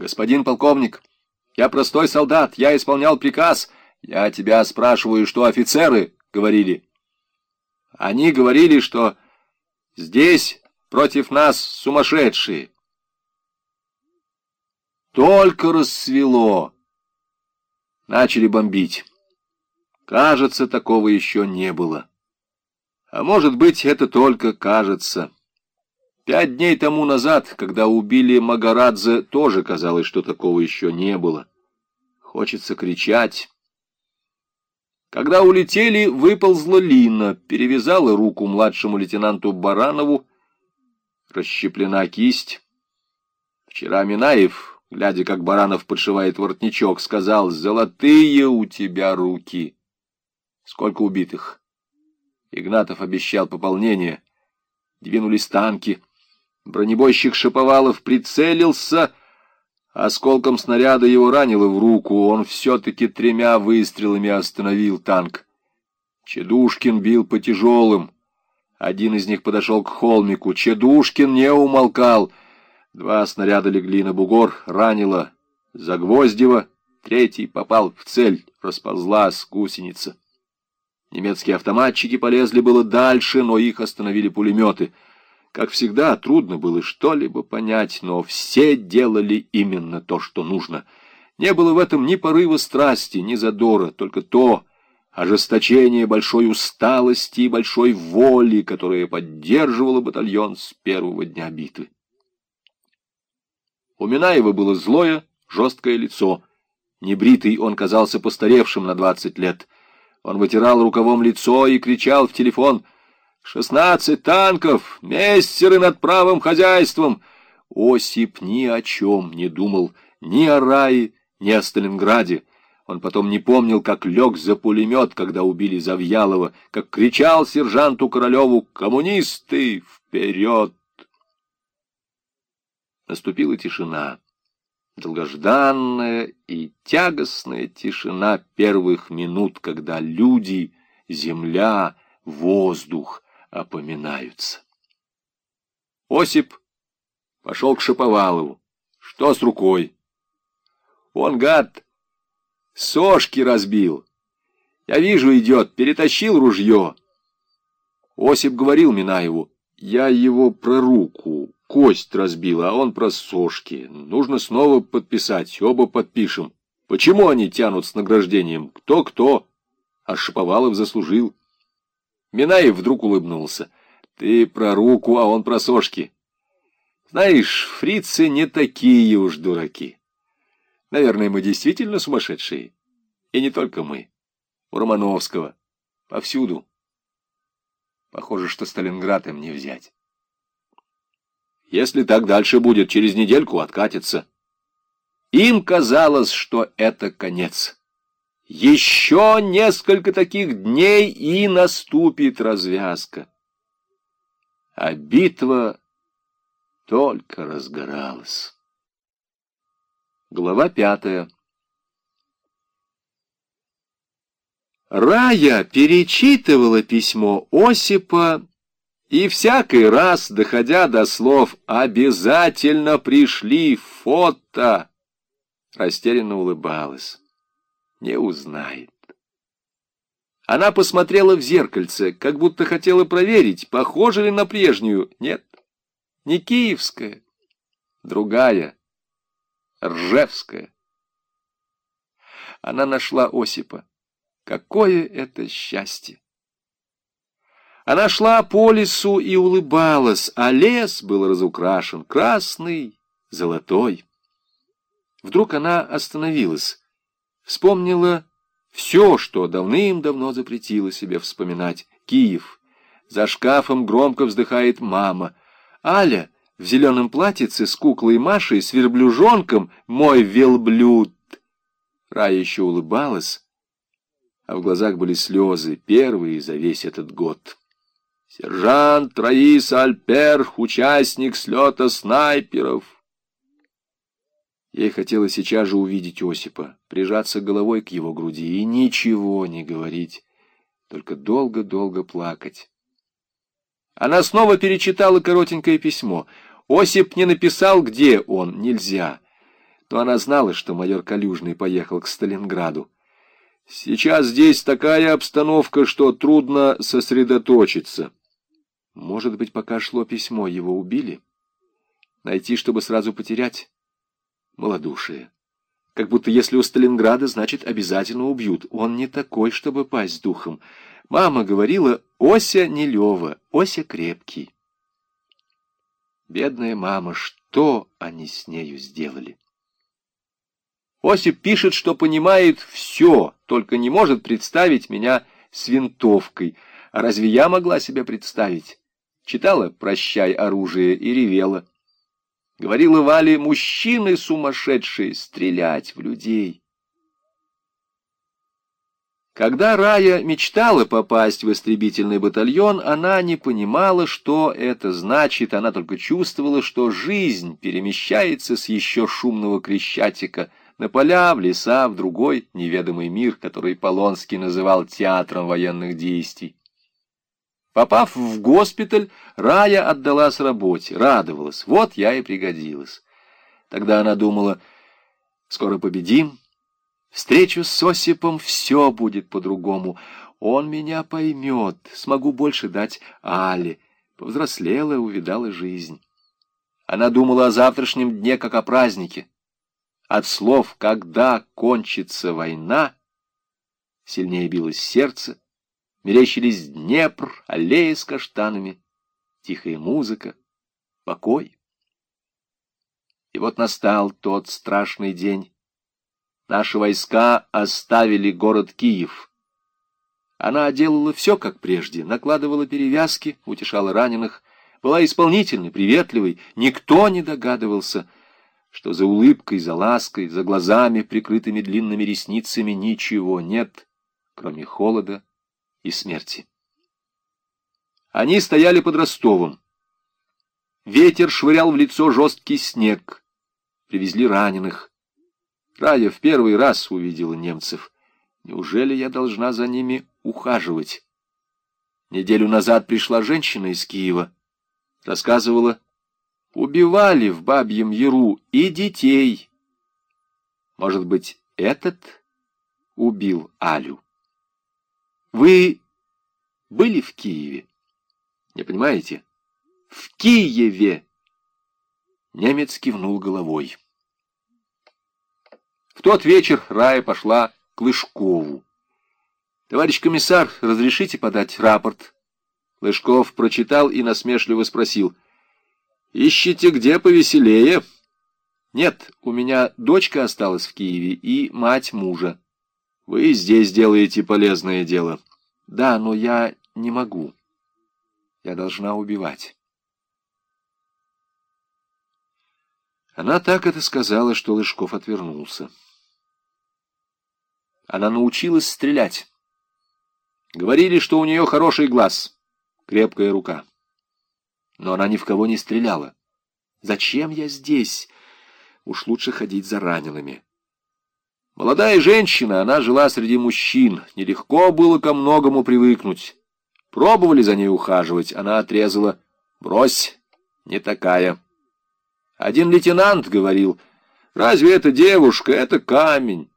«Господин полковник, я простой солдат, я исполнял приказ. Я тебя спрашиваю, что офицеры говорили?» «Они говорили, что здесь против нас сумасшедшие». Только рассвело. Начали бомбить. Кажется, такого еще не было. А может быть, это только кажется. Пять дней тому назад, когда убили Магарадзе, тоже казалось, что такого еще не было. Хочется кричать. Когда улетели, выползла Лина, перевязала руку младшему лейтенанту Баранову, расщеплена кисть. Вчера Минаев, глядя, как Баранов подшивает воротничок, сказал, «Золотые у тебя руки». Сколько убитых? Игнатов обещал пополнение. Двинулись танки. Бронебойщик Шаповалов прицелился. Осколком снаряда его ранило в руку. Он все-таки тремя выстрелами остановил танк. Чедушкин бил по тяжелым. Один из них подошел к холмику. Чедушкин не умолкал. Два снаряда легли на бугор, ранило Загвоздева. Третий попал в цель, расползлась гусеница. Немецкие автоматчики полезли было дальше, но их остановили пулеметы. Как всегда, трудно было что-либо понять, но все делали именно то, что нужно. Не было в этом ни порыва страсти, ни задора, только то ожесточение большой усталости и большой воли, которое поддерживало батальон с первого дня битвы. У Минаева было злое, жесткое лицо. Небритый он казался постаревшим на двадцать лет — он вытирал рукавом лицо и кричал в телефон «Шестнадцать танков! Мессеры над правым хозяйством!» Осип ни о чем не думал, ни о рае, ни о Сталинграде. Он потом не помнил, как лег за пулемет, когда убили Завьялова, как кричал сержанту Королеву «Коммунисты! Вперед!» Наступила тишина долгожданная и тягостная тишина первых минут, когда люди, земля, воздух опоминаются. Осип пошел к Шаповалову. Что с рукой? Он, гад, сошки разбил. Я вижу, идет, перетащил ружье. Осип говорил Минаеву, я его про руку кость разбила, а он про сошки. Нужно снова подписать, оба подпишем. Почему они тянут с награждением? Кто-кто? А Шаповалов заслужил. Минаев вдруг улыбнулся. Ты про руку, а он про сошки. Знаешь, фрицы не такие уж дураки. Наверное, мы действительно сумасшедшие. И не только мы. У Романовского. Повсюду. Похоже, что Сталинград им не взять. Если так дальше будет, через недельку откатится. Им казалось, что это конец. Еще несколько таких дней, и наступит развязка. А битва только разгоралась. Глава пятая. Рая перечитывала письмо Осипа и всякий раз, доходя до слов «обязательно пришли фото», растерянно улыбалась. Не узнает. Она посмотрела в зеркальце, как будто хотела проверить, похожа ли на прежнюю. Нет, не киевская, другая, ржевская. Она нашла Осипа. Какое это счастье! Она шла по лесу и улыбалась, а лес был разукрашен, красный, золотой. Вдруг она остановилась, вспомнила все, что давным-давно запретила себе вспоминать. Киев. За шкафом громко вздыхает мама. Аля в зеленом платьице с куклой Машей, с верблюжонком, мой велблюд. Рая еще улыбалась, а в глазах были слезы, первые за весь этот год. Сержант Раис Альперх, участник слета снайперов. Ей хотелось сейчас же увидеть Осипа, прижаться головой к его груди и ничего не говорить, только долго-долго плакать. Она снова перечитала коротенькое письмо. Осип не написал, где он, нельзя. но она знала, что майор Калюжный поехал к Сталинграду. Сейчас здесь такая обстановка, что трудно сосредоточиться. Может быть, пока шло письмо, его убили? Найти, чтобы сразу потерять? Малодушие. Как будто если у Сталинграда, значит, обязательно убьют. Он не такой, чтобы пасть духом. Мама говорила, Ося не Лева, Ося крепкий. Бедная мама, что они с нею сделали? Осип пишет, что понимает все, только не может представить меня с винтовкой. А разве я могла себя представить? Читала «Прощай, оружие» и ревела. Говорила Вале, мужчины сумасшедшие, стрелять в людей. Когда Рая мечтала попасть в истребительный батальон, она не понимала, что это значит, она только чувствовала, что жизнь перемещается с еще шумного Крещатика на поля, в леса, в другой неведомый мир, который Полонский называл театром военных действий. Попав в госпиталь, Рая отдалась работе, радовалась. Вот я и пригодилась. Тогда она думала, скоро победим, встречу с Осипом, все будет по-другому. Он меня поймет, смогу больше дать Але. Повзрослела, увидала жизнь. Она думала о завтрашнем дне, как о празднике. От слов «когда кончится война» сильнее билось сердце, мерещились Днепр, аллеи с каштанами, тихая музыка, покой. И вот настал тот страшный день. Наши войска оставили город Киев. Она делала все, как прежде, накладывала перевязки, утешала раненых, была исполнительной, приветливой. Никто не догадывался, что за улыбкой, за лаской, за глазами, прикрытыми длинными ресницами, ничего нет, кроме холода и смерти. Они стояли под Ростовом. Ветер швырял в лицо жесткий снег. Привезли раненых. Рая в первый раз увидела немцев. Неужели я должна за ними ухаживать? Неделю назад пришла женщина из Киева. Рассказывала, убивали в Бабьем Яру и детей. Может быть, этот убил Алю? Вы были в Киеве? Не понимаете? В Киеве! Немец кивнул головой. В тот вечер Рая пошла к Лышкову. «Товарищ комиссар, разрешите подать рапорт?» Лышков прочитал и насмешливо спросил. «Ищите где повеселее?» «Нет, у меня дочка осталась в Киеве и мать мужа. Вы здесь делаете полезное дело. Да, но я не могу. Я должна убивать. Она так это сказала, что Лышков отвернулся. Она научилась стрелять. Говорили, что у нее хороший глаз, крепкая рука. Но она ни в кого не стреляла. Зачем я здесь? Уж лучше ходить за ранеными. Молодая женщина, она жила среди мужчин. Нелегко было ко многому привыкнуть. Пробовали за ней ухаживать, она отрезала. «Брось, не такая». Один лейтенант говорил, «Разве это девушка? Это камень».